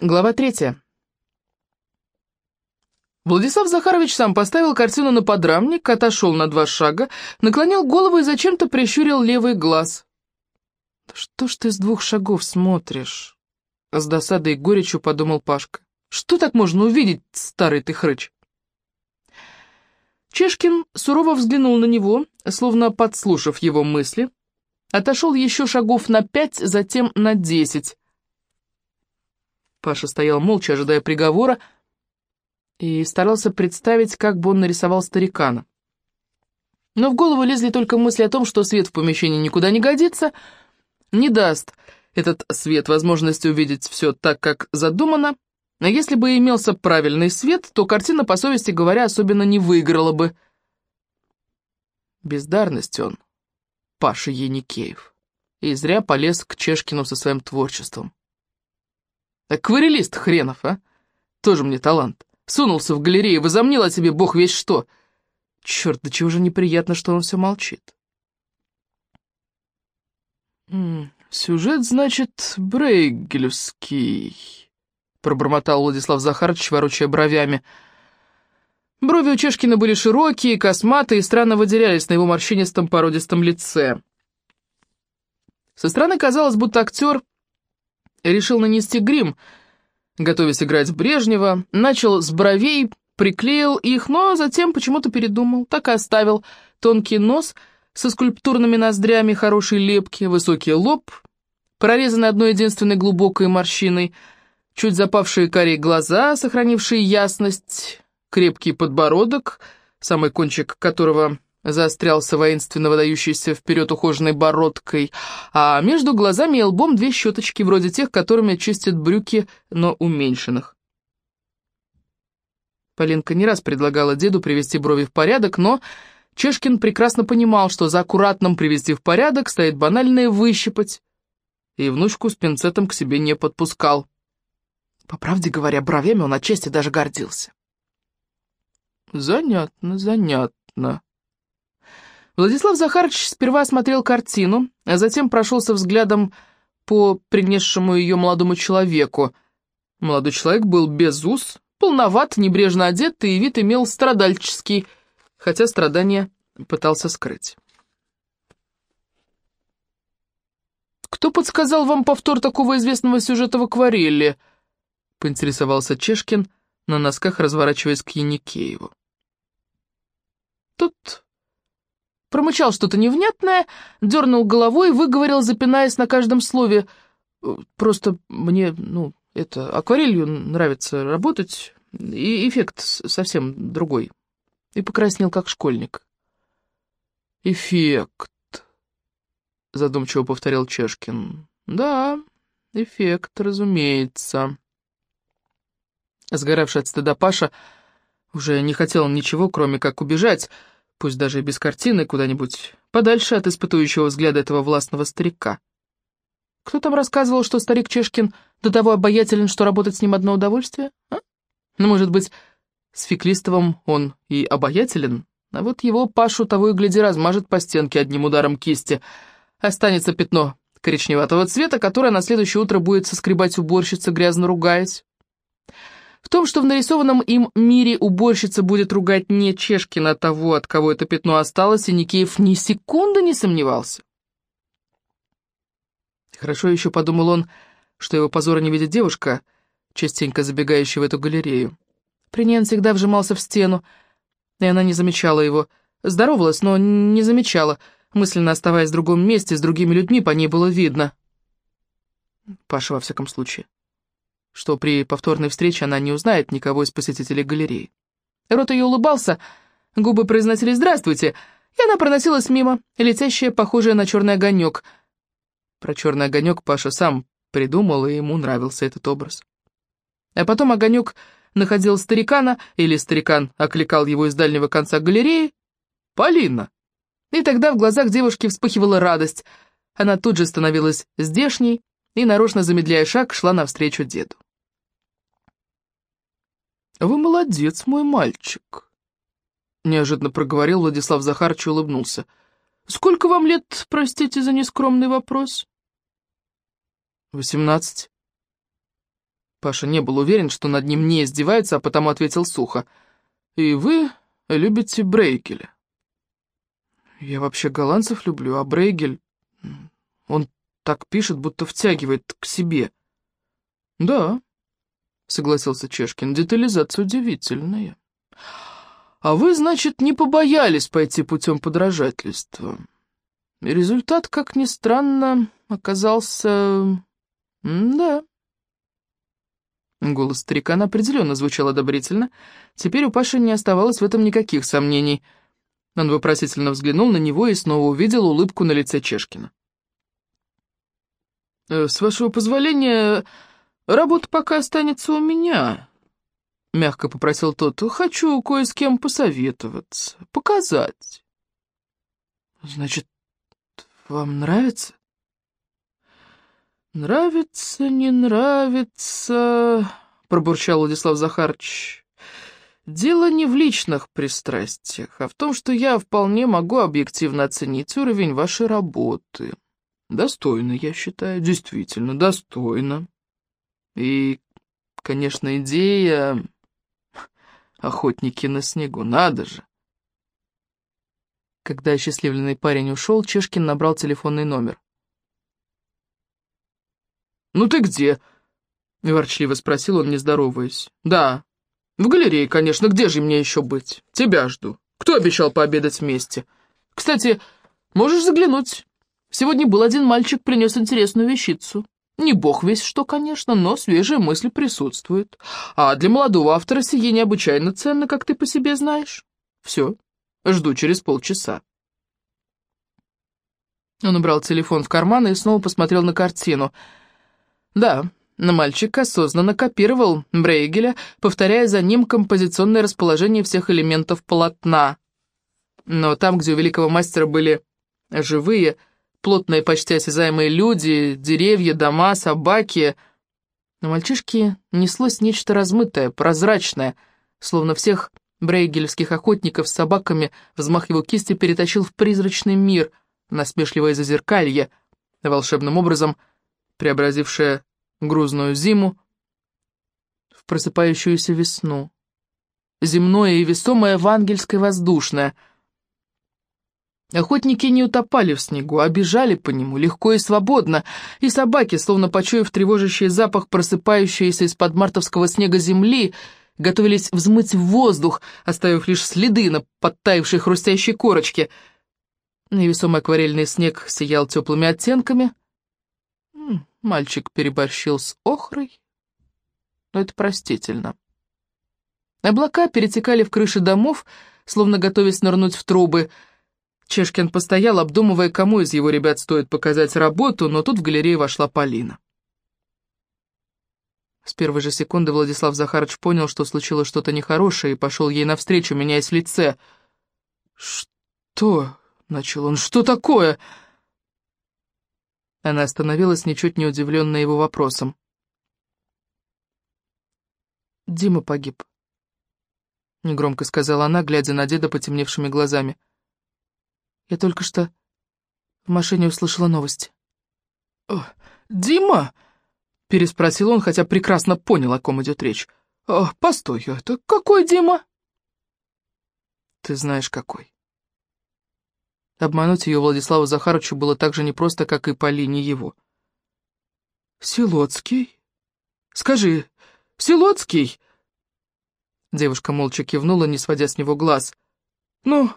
Глава третья. Владислав Захарович сам поставил картину на подрамник, отошел на два шага, наклонил голову и зачем-то прищурил левый глаз. «Да что ж ты с двух шагов смотришь?» С досадой и горечью подумал Пашка. «Что так можно увидеть, старый ты хрыч?» Чешкин сурово взглянул на него, словно подслушав его мысли, отошел еще шагов на пять, затем на десять, Паша стоял молча, ожидая приговора, и старался представить, как бы он нарисовал старикана. Но в голову лезли только мысли о том, что свет в помещении никуда не годится, не даст этот свет возможности увидеть все так, как задумано, а если бы имелся правильный свет, то картина, по совести говоря, особенно не выиграла бы. Бездарность он, Паша Еникеев, и зря полез к Чешкину со своим творчеством. Акварелист хренов, а? Тоже мне талант. Сунулся в галерею, возомнил о себе бог весь что. Черт, да чего же неприятно, что он все молчит. «Сюжет, значит, брейгелевский», — пробормотал Владислав Захарович, ворочая бровями. Брови у Чешкина были широкие, косматые и странно выделялись на его морщинистом породистом лице. Со стороны казалось, будто актер решил нанести грим, готовясь играть Брежнева, начал с бровей, приклеил их, но затем почему-то передумал, так и оставил тонкий нос со скульптурными ноздрями хорошей лепки, высокий лоб, прорезанный одной единственной глубокой морщиной, чуть запавшие карие глаза, сохранившие ясность, крепкий подбородок, самый кончик которого заострялся воинственно выдающийся вперед ухоженной бородкой, а между глазами и лбом две щеточки, вроде тех, которыми чистят брюки, но уменьшенных. Полинка не раз предлагала деду привести брови в порядок, но Чешкин прекрасно понимал, что за аккуратным привести в порядок стоит банальное выщипать, и внучку с пинцетом к себе не подпускал. По правде говоря, бровями он отчасти даже гордился. «Занятно, занятно», Владислав Захарович сперва осмотрел картину, а затем прошелся взглядом по принесшему ее молодому человеку. Молодой человек был без ус, полноват, небрежно одет и вид имел страдальческий, хотя страдания пытался скрыть. «Кто подсказал вам повтор такого известного сюжета в акварели?» — поинтересовался Чешкин, на носках разворачиваясь к Яникееву. Тут промычал что-то невнятное, дернул головой выговорил, запинаясь на каждом слове. «Просто мне, ну, это, акварелью нравится работать, и эффект совсем другой». И покраснел, как школьник. «Эффект», — задумчиво повторил Чешкин. «Да, эффект, разумеется». Сгоравший от стыда Паша уже не хотел ничего, кроме как убежать, — пусть даже без картины, куда-нибудь подальше от испытующего взгляда этого властного старика. Кто там рассказывал, что старик Чешкин до того обаятелен, что работать с ним одно удовольствие? А? Ну, может быть, с Феклистовым он и обаятелен, а вот его Пашу того и гляди размажет по стенке одним ударом кисти. Останется пятно коричневатого цвета, которое на следующее утро будет соскребать уборщица, грязно ругаясь. В том, что в нарисованном им мире уборщица будет ругать не Чешкина а того, от кого это пятно осталось, и Никеев ни секунды не сомневался. Хорошо еще подумал он, что его позора не видит девушка, частенько забегающая в эту галерею. При ней он всегда вжимался в стену, и она не замечала его. Здоровалась, но не замечала, мысленно оставаясь в другом месте, с другими людьми, по ней было видно. Паша, во всяком случае что при повторной встрече она не узнает никого из посетителей галереи. Рот ее улыбался, губы произносили «Здравствуйте», и она проносилась мимо, летящая, похожая на черный огонек. Про черный огонек Паша сам придумал, и ему нравился этот образ. А потом огонек находил старикана, или старикан окликал его из дальнего конца галереи. «Полина!» И тогда в глазах девушки вспыхивала радость. Она тут же становилась здешней и, нарочно замедляя шаг, шла навстречу деду. «Вы молодец, мой мальчик», — неожиданно проговорил Владислав Захарович и улыбнулся. «Сколько вам лет, простите за нескромный вопрос?» «Восемнадцать». Паша не был уверен, что над ним не издеваются, а потому ответил сухо. «И вы любите Брейгеля?» «Я вообще голландцев люблю, а Брейгель... Он так пишет, будто втягивает к себе». «Да», — согласился Чешкин, — «детализация удивительная». «А вы, значит, не побоялись пойти путем подражательства?» И результат, как ни странно, оказался... да. Голос старикана определенно звучал одобрительно. Теперь у Паши не оставалось в этом никаких сомнений. Он вопросительно взглянул на него и снова увидел улыбку на лице Чешкина. «Э, «С вашего позволения, работа пока останется у меня», — мягко попросил тот. «Хочу кое с кем посоветоваться, показать». «Значит, вам нравится?» «Нравится, не нравится...» — пробурчал Владислав Захарович. «Дело не в личных пристрастиях, а в том, что я вполне могу объективно оценить уровень вашей работы. Достойно, я считаю, действительно, достойно. И, конечно, идея... Охотники на снегу, надо же!» Когда осчастливленный парень ушел, Чешкин набрал телефонный номер. «Ну ты где?» — ворчливо спросил он, не здороваясь. «Да. В галерее, конечно. Где же мне еще быть? Тебя жду. Кто обещал пообедать вместе? Кстати, можешь заглянуть. Сегодня был один мальчик, принес интересную вещицу. Не бог весь что, конечно, но свежая мысль присутствует. А для молодого автора сие необычайно ценно, как ты по себе знаешь. Все, Жду через полчаса». Он убрал телефон в карман и снова посмотрел на картину. «Да, мальчик осознанно копировал Брейгеля, повторяя за ним композиционное расположение всех элементов полотна. Но там, где у великого мастера были живые, плотные, почти осязаемые люди, деревья, дома, собаки, на мальчишке неслось нечто размытое, прозрачное, словно всех брейгельских охотников с собаками взмах его кисти перетащил в призрачный мир, насмешливое зазеркалье, волшебным образом преобразившее грузную зиму в просыпающуюся весну. Земное и весомое в ангельской воздушное. Охотники не утопали в снегу, а бежали по нему легко и свободно, и собаки, словно почуяв тревожащий запах просыпающейся из-под мартовского снега земли, готовились взмыть в воздух, оставив лишь следы на подтаявшей хрустящей корочке. Невесомый акварельный снег сиял теплыми оттенками. Мальчик переборщил с охрой, но это простительно. Облака перетекали в крыши домов, словно готовясь нырнуть в трубы. Чешкин постоял, обдумывая, кому из его ребят стоит показать работу, но тут в галерею вошла Полина. С первой же секунды Владислав Захарович понял, что случилось что-то нехорошее, и пошел ей навстречу, меняясь в лице. «Что?» — начал он. «Что такое?» Она остановилась, ничуть не удивленная его вопросом. «Дима погиб», — негромко сказала она, глядя на деда потемневшими глазами. «Я только что в машине услышала новости». «Дима!» Переспросил он, хотя прекрасно понял, о ком идет речь. «О, постой, это какой Дима?» «Ты знаешь, какой». Обмануть ее Владиславу Захаровичу было так же непросто, как и Полине его. «Силоцкий? Скажи, Силоцкий?» Девушка молча кивнула, не сводя с него глаз. «Ну,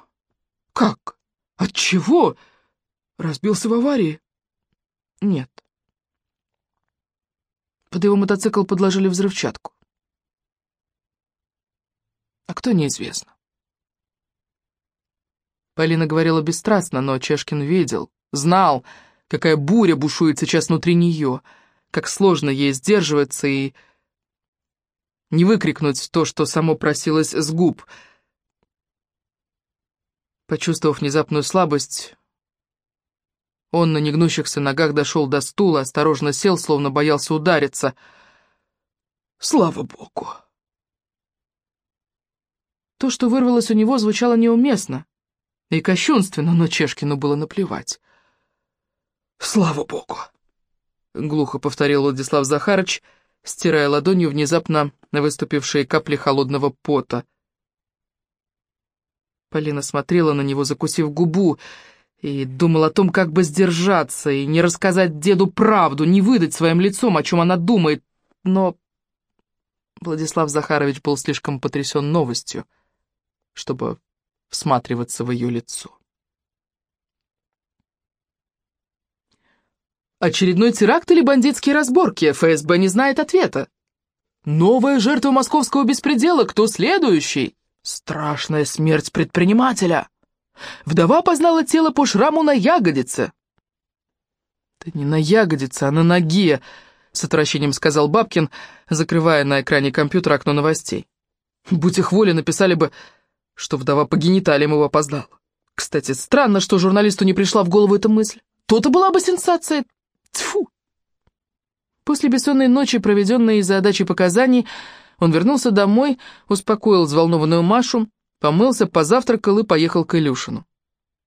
как? От чего? Разбился в аварии?» «Нет». Под его мотоцикл подложили взрывчатку. А кто, неизвестно. Полина говорила бесстрастно, но Чешкин видел, знал, какая буря бушует сейчас внутри нее, как сложно ей сдерживаться и не выкрикнуть то, что само просилось с губ. Почувствовав внезапную слабость, он на негнущихся ногах дошел до стула, осторожно сел, словно боялся удариться. «Слава богу!» То, что вырвалось у него, звучало неуместно и кощунственно, но Чешкину было наплевать. «Слава богу!» — глухо повторил Владислав Захарыч стирая ладонью внезапно выступившие капли холодного пота. Полина смотрела на него, закусив губу, и думала о том, как бы сдержаться и не рассказать деду правду, не выдать своим лицом, о чем она думает, но Владислав Захарович был слишком потрясен новостью, чтобы всматриваться в ее лицо. Очередной теракт или бандитские разборки? ФСБ не знает ответа. Новая жертва московского беспредела. Кто следующий? Страшная смерть предпринимателя. Вдова познала тело по шраму на ягодице. Да не на ягодице, а на ноге, с отвращением сказал Бабкин, закрывая на экране компьютера окно новостей. Будь их воля, написали бы, что вдова по гениталиям его опоздала. Кстати, странно, что журналисту не пришла в голову эта мысль. То-то была бы сенсация. Тьфу! После бессонной ночи, проведенной из-за отдачи показаний, он вернулся домой, успокоил взволнованную Машу, помылся, позавтракал и поехал к Илюшину.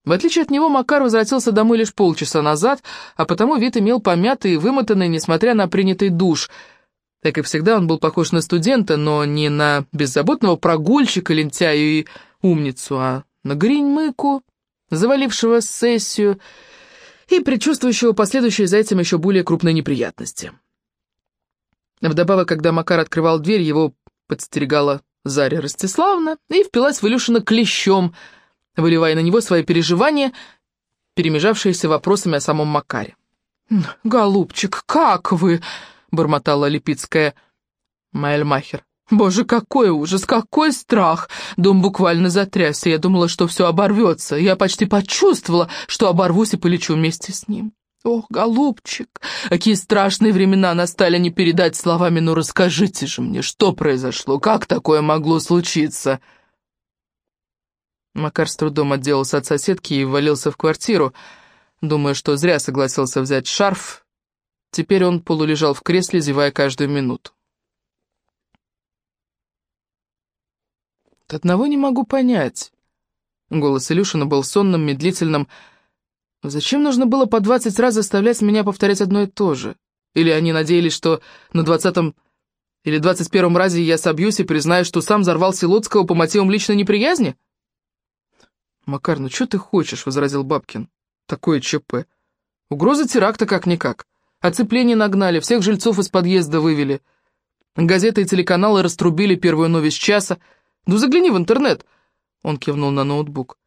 В отличие от него, Макар возвратился домой лишь полчаса назад, а потому вид имел помятый и вымотанный, несмотря на принятый душ. Как и всегда, он был похож на студента, но не на беззаботного прогульщика, лентяю и умницу, а на гринь-мыку, завалившего сессию и предчувствующего последующие за этим еще более крупные неприятности. Вдобавок, когда Макар открывал дверь, его подстерегала Заря Ростиславна и впилась в Илюшина клещом, выливая на него свои переживания, перемежавшиеся вопросами о самом Макаре. «Голубчик, как вы?» — бормотала Липицкая Майльмахер. «Боже, какой ужас, какой страх!» Дом буквально затрясся. Я думала, что все оборвется. Я почти почувствовала, что оборвусь и полечу вместе с ним. «Ох, голубчик, какие страшные времена настали не передать словами, но расскажите же мне, что произошло, как такое могло случиться?» Макар с трудом отделался от соседки и ввалился в квартиру, думая, что зря согласился взять шарф. Теперь он полулежал в кресле, зевая каждую минуту. «Одного не могу понять». Голос Илюшина был сонным, медлительным, Зачем нужно было по двадцать раз заставлять меня повторять одно и то же? Или они надеялись, что на двадцатом или двадцать первом разе я собьюсь и признаю, что сам взорвал Силотского по мотивам личной неприязни? «Макар, ну что ты хочешь?» — возразил Бабкин. «Такое ЧП. Угроза теракта как-никак. Оцепление нагнали, всех жильцов из подъезда вывели. Газеты и телеканалы раструбили первую новость часа. Ну загляни в интернет!» Он кивнул на ноутбук.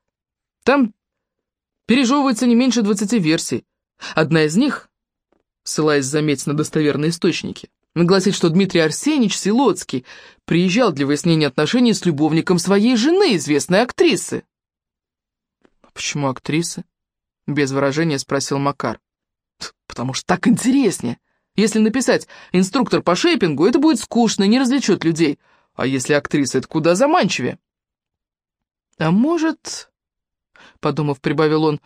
«Там Пережевывается не меньше 20 версий. Одна из них, ссылаясь, заметь, на достоверные источники, гласит, что Дмитрий Арсеньевич Силоцкий приезжал для выяснения отношений с любовником своей жены, известной актрисы. «Почему актрисы?» — без выражения спросил Макар. «Потому что так интереснее. Если написать «инструктор по шейпингу», это будет скучно, не развлечет людей. А если актриса, это куда заманчивее». «А может...» подумав, прибавил он.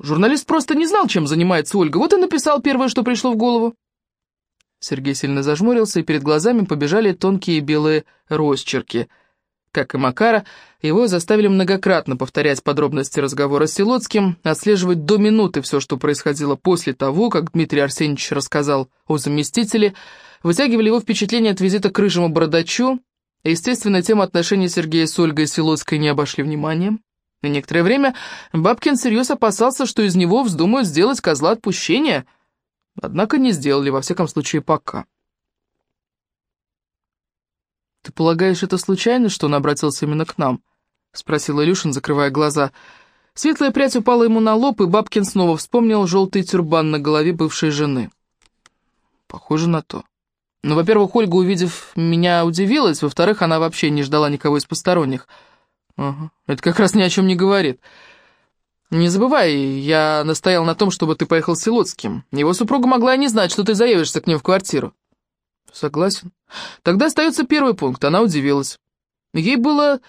Журналист просто не знал, чем занимается Ольга, вот и написал первое, что пришло в голову. Сергей сильно зажмурился, и перед глазами побежали тонкие белые росчерки. Как и Макара, его заставили многократно повторять подробности разговора с Силоцким, отслеживать до минуты все, что происходило после того, как Дмитрий Арсеньевич рассказал о заместителе, вытягивали его впечатление от визита к рыжему бородачу, естественно, тему отношений Сергея с Ольгой Силоцкой не обошли вниманием. На некоторое время Бабкин всерьез опасался, что из него вздумают сделать козла отпущения, однако не сделали, во всяком случае, пока. «Ты полагаешь, это случайно, что он обратился именно к нам?» — спросил Илюшин, закрывая глаза. Светлая прядь упала ему на лоб, и Бабкин снова вспомнил желтый тюрбан на голове бывшей жены. «Похоже на то. Но, ну, во-первых, Ольга, увидев меня, удивилась, во-вторых, она вообще не ждала никого из посторонних». Ага, это как раз ни о чем не говорит. Не забывай, я настоял на том, чтобы ты поехал с Силоцким. Его супруга могла и не знать, что ты заявишься к ним в квартиру. Согласен. Тогда остается первый пункт, она удивилась. Ей было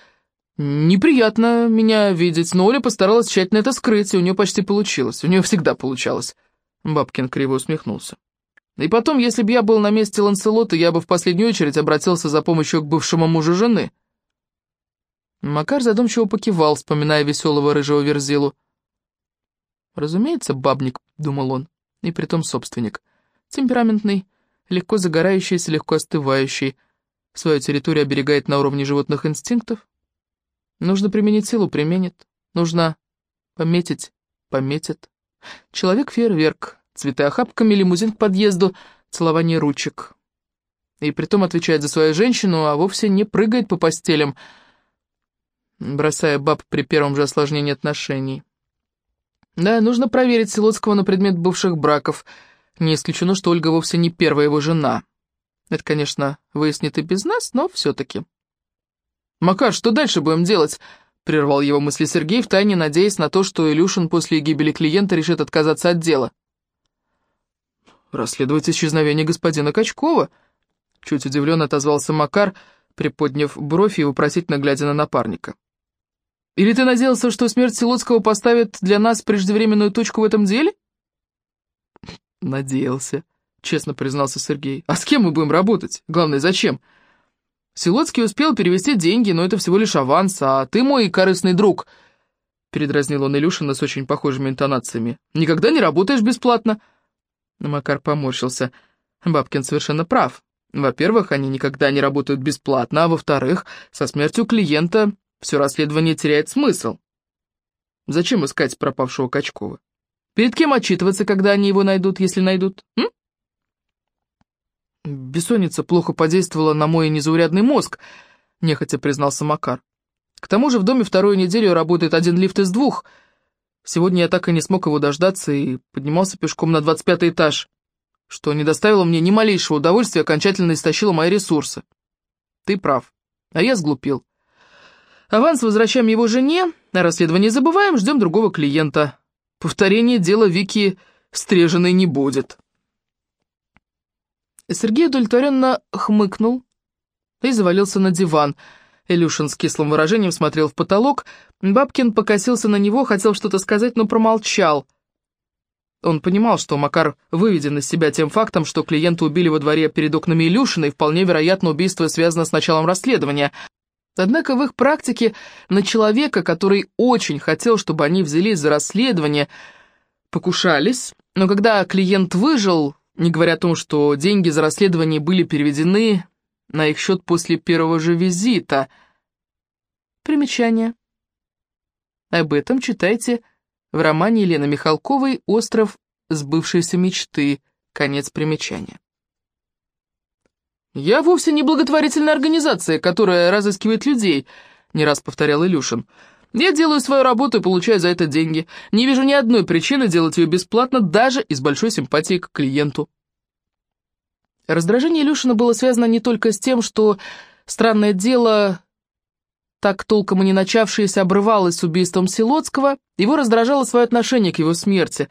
неприятно меня видеть, но Оля постаралась тщательно это скрыть, и у нее почти получилось. У нее всегда получалось. Бабкин криво усмехнулся. И потом, если бы я был на месте Ланселота, я бы в последнюю очередь обратился за помощью к бывшему мужу жены. Макар задумчиво покивал, вспоминая веселого рыжего верзилу. «Разумеется, бабник», — думал он, — и притом собственник. Темпераментный, легко загорающийся, легко остывающий. Свою территорию оберегает на уровне животных инстинктов. Нужно применить силу, применит. Нужно пометить, пометит. Человек-фейерверк, цветы охапками, лимузин к подъезду, целование ручек. И притом отвечает за свою женщину, а вовсе не прыгает по постелям, бросая баб при первом же осложнении отношений. Да, нужно проверить Силоцкого на предмет бывших браков. Не исключено, что Ольга вовсе не первая его жена. Это, конечно, выяснит и без нас, но все-таки. «Макар, что дальше будем делать?» — прервал его мысли Сергей, втайне надеясь на то, что Илюшин после гибели клиента решит отказаться от дела. «Расследовать исчезновение господина Качкова», — чуть удивленно отозвался Макар, приподняв бровь и вопросительно глядя на напарника. «Или ты надеялся, что смерть Силоцкого поставит для нас преждевременную точку в этом деле?» «Надеялся», — честно признался Сергей. «А с кем мы будем работать? Главное, зачем?» «Силоцкий успел перевести деньги, но это всего лишь аванс, а ты мой корыстный друг», — передразнил он Илюшина с очень похожими интонациями. «Никогда не работаешь бесплатно». Макар поморщился. Бабкин совершенно прав. Во-первых, они никогда не работают бесплатно, а во-вторых, со смертью клиента все расследование теряет смысл. Зачем искать пропавшего Качкова? Перед кем отчитываться, когда они его найдут, если найдут? М? Бессонница плохо подействовала на мой незаурядный мозг, нехотя признался Макар. К тому же в доме вторую неделю работает один лифт из двух — Сегодня я так и не смог его дождаться и поднимался пешком на 25 этаж, что не доставило мне ни малейшего удовольствия, окончательно истощило мои ресурсы. Ты прав, а я сглупил. Аванс возвращаем его жене, а расследование забываем, ждем другого клиента. Повторение дела Вики стреженной не будет. Сергей удовлетворенно хмыкнул и завалился на диван — Илюшин с кислым выражением смотрел в потолок. Бабкин покосился на него, хотел что-то сказать, но промолчал. Он понимал, что Макар выведен из себя тем фактом, что клиента убили во дворе перед окнами Илюшина, и вполне вероятно убийство связано с началом расследования. Однако в их практике на человека, который очень хотел, чтобы они взялись за расследование, покушались, но когда клиент выжил, не говоря о том, что деньги за расследование были переведены на их счет после первого же визита. Примечание. Об этом читайте в романе Елены Михалковой «Остров сбывшейся мечты». Конец примечания. «Я вовсе не благотворительная организация, которая разыскивает людей», — не раз повторял Илюшин. «Я делаю свою работу и получаю за это деньги. Не вижу ни одной причины делать ее бесплатно, даже из большой симпатии к клиенту». Раздражение Илюшина было связано не только с тем, что странное дело, так толком и не начавшееся, обрывалось с убийством Силоцкого, его раздражало свое отношение к его смерти.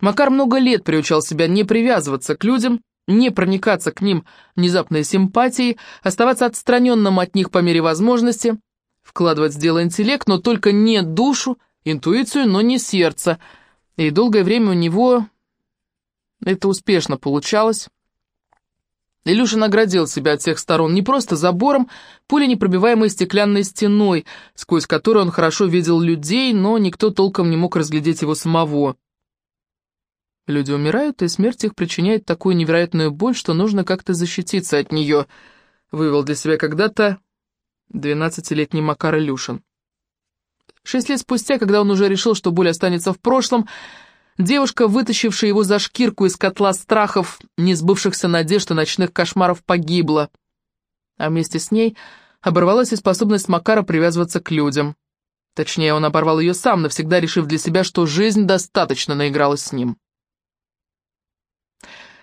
Макар много лет приучал себя не привязываться к людям, не проникаться к ним внезапной симпатией, оставаться отстраненным от них по мере возможности, вкладывать в дело интеллект, но только не душу, интуицию, но не сердце. И долгое время у него это успешно получалось. Илюша наградил себя от всех сторон не просто забором, пуленепробиваемой стеклянной стеной, сквозь которую он хорошо видел людей, но никто толком не мог разглядеть его самого. Люди умирают, и смерть их причиняет такую невероятную боль, что нужно как-то защититься от нее, вывел для себя когда-то двенадцатилетний Макар Илюшин. Шесть лет спустя, когда он уже решил, что боль останется в прошлом, Девушка, вытащившая его за шкирку из котла страхов, несбывшихся надежд и ночных кошмаров, погибла. А вместе с ней оборвалась и способность Макара привязываться к людям. Точнее, он оборвал ее сам, навсегда решив для себя, что жизнь достаточно наигралась с ним.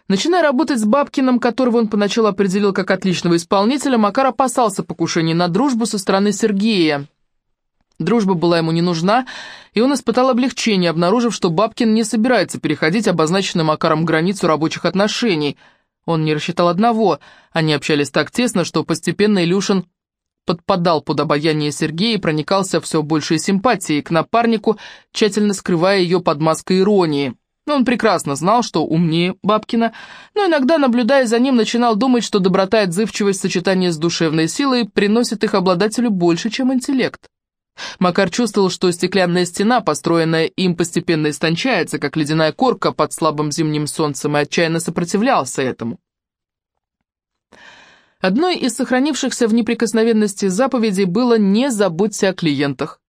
Начиная работать с Бабкиным, которого он поначалу определил как отличного исполнителя, Макар опасался покушений на дружбу со стороны Сергея, Дружба была ему не нужна, и он испытал облегчение, обнаружив, что Бабкин не собирается переходить обозначенным Макаром границу рабочих отношений. Он не рассчитал одного, они общались так тесно, что постепенно Илюшин подпадал под обаяние Сергея и проникался все большей симпатией к напарнику, тщательно скрывая ее под маской иронии. Он прекрасно знал, что умнее Бабкина, но иногда, наблюдая за ним, начинал думать, что доброта и отзывчивость в сочетании с душевной силой приносит их обладателю больше, чем интеллект. Макар чувствовал, что стеклянная стена, построенная им, постепенно истончается, как ледяная корка под слабым зимним солнцем, и отчаянно сопротивлялся этому. Одной из сохранившихся в неприкосновенности заповедей было «не забудься о клиентах».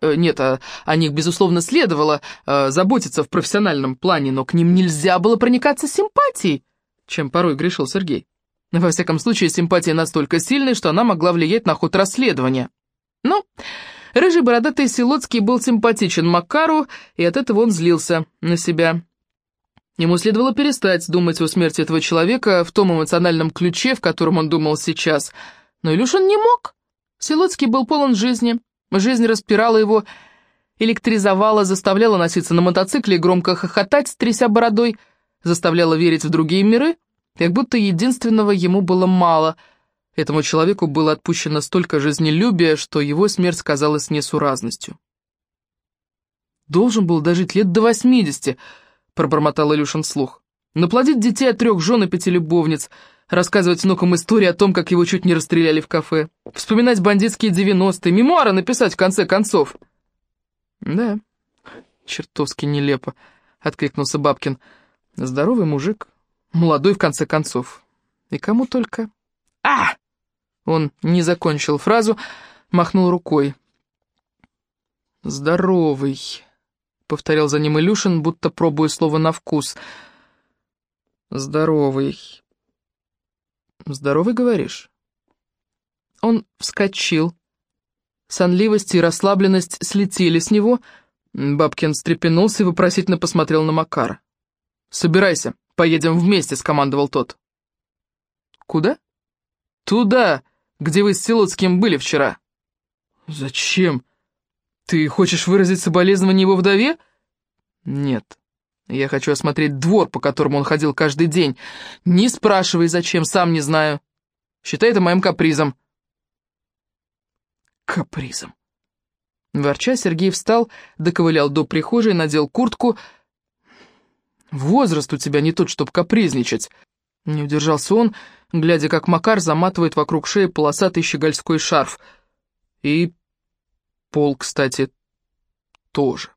Э, нет, о, о них, безусловно, следовало э, заботиться в профессиональном плане, но к ним нельзя было проникаться симпатией, чем порой грешил Сергей. Во всяком случае, симпатия настолько сильной, что она могла влиять на ход расследования. Но рыжий бородатый Силоцкий был симпатичен Макару, и от этого он злился на себя. Ему следовало перестать думать о смерти этого человека в том эмоциональном ключе, в котором он думал сейчас. Но Илюшин не мог. Силоцкий был полон жизни. Жизнь распирала его, электризовала, заставляла носиться на мотоцикле и громко хохотать, тряся бородой, заставляла верить в другие миры, как будто единственного ему было мало. Этому человеку было отпущено столько жизнелюбия, что его смерть казалась несуразностью. Должен был дожить лет до восьмидесяти, пробормотал Илюшин вслух. «Наплодить детей от трех жен и пяти любовниц, рассказывать внукам истории о том, как его чуть не расстреляли в кафе, вспоминать бандитские девяностые, мемуары написать в конце концов». «Да, чертовски нелепо», — откликнулся Бабкин. «Здоровый мужик, молодой в конце концов. И кому только...» «А!» Он не закончил фразу, махнул рукой. «Здоровый», повторял за ним Илюшин, будто пробуя слово на вкус. «Здоровый». «Здоровый, говоришь?» Он вскочил. Сонливость и расслабленность слетели с него. Бабкин встрепенулся и вопросительно посмотрел на Макара. «Собирайся, поедем вместе», — скомандовал тот. «Куда?» «Туда, где вы с Силоцким были вчера». «Зачем?» «Ты хочешь выразить соболезнование его вдове?» «Нет. Я хочу осмотреть двор, по которому он ходил каждый день. Не спрашивай, зачем, сам не знаю. Считай это моим капризом». «Капризом». Ворча, Сергей встал, доковылял до прихожей, надел куртку. «Возраст у тебя не тот, чтоб капризничать». Не удержался он, глядя, как Макар заматывает вокруг шеи полосатый щегольской шарф. И Пол, кстати, тоже.